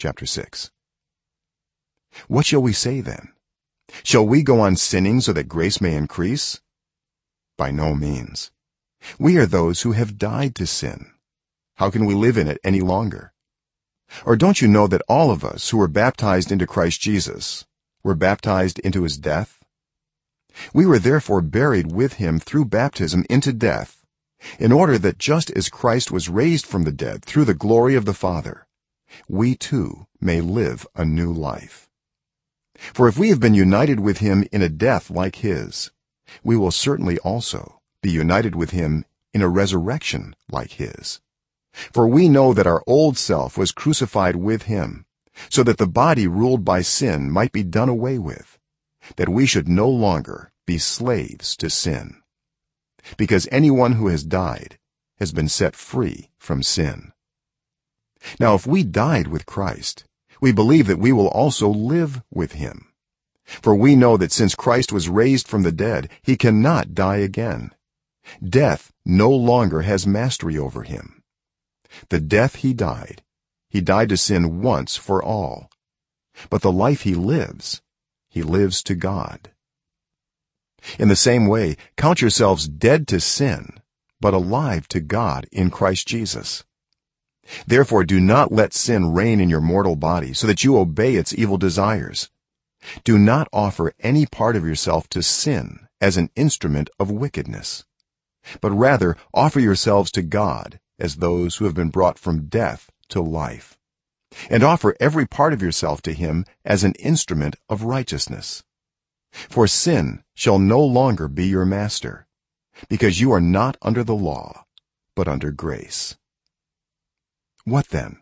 chapter 6 what shall we say then? Shall we go on sinning so that grace may increase? By no means. We are those who have died to sin. How can we live in it any longer? Or don't you know that all of us who were baptized into Christ Jesus were baptized into his death? We were therefore buried with him through baptism into death in order that just as Christ was raised from the dead through the glory of the Father we too may live a new life. For if we have been united with him in a death like his we will certainly also be united with him in a resurrection like his. For we know that our old self was crucified with him so that the body ruled by sin might be done away with that we should no longer be slaves to sin. Because anyone who has died has been set free from sin now if we died with Christ we believe that we will also live with him. For we know that since Christ was raised from the dead he cannot die again. Death no longer has mastery over him. The death he died he died to sin once for all. But the life he lives he lives to god. In the same way count yourselves dead to sin but alive to god in Christ Jesus therefore do not let sin reign in your mortal body so that you obey its evil desires. Do not offer any part of yourself to sin as an instrument of wickedness but rather offer yourselves to god as those who have been brought from death to life and offer every part of yourself to him as an instrument of righteousness. For sin shall no longer be your master because you are not under the law but under grace what then?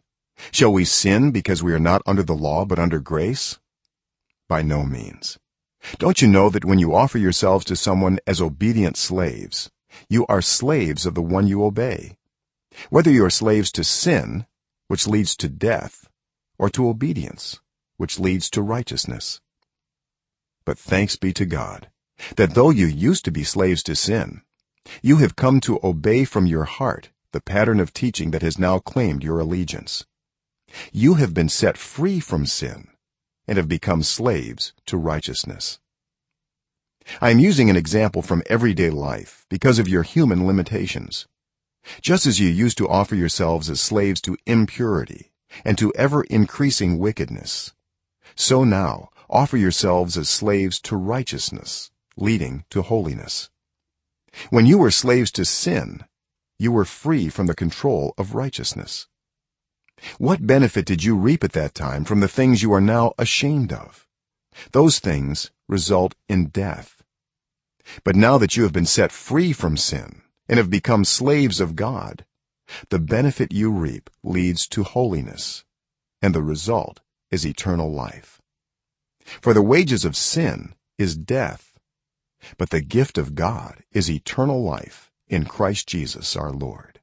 Shall we sin because we are not under the law but under grace? By no means. Don't you know that when you offer yourselves to someone as obedient slaves you are slaves of the one you obey? Whether you are slaves to sin which leads to death or to obedience which leads to righteousness. But thanks be to god that though you used to be slaves to sin you have come to obey from your heart the pattern of teaching that has now claimed your allegiance. You have been set free from sin and have become slaves to righteousness. I am using an example from everyday life because of your human limitations. Just as you used to offer yourselves as slaves to impurity and to ever increasing wickedness so now offer yourselves as slaves to righteousness leading to holiness. When you were slaves to sin you were free from the control of righteousness. What benefit did you reap at that time from the things you are now ashamed of? Those things result in death. But now that you have been set free from sin and have become slaves of god the benefit you reap leads to holiness and the result is eternal life. For the wages of sin is death but the gift of god is eternal life in Christ Jesus our Lord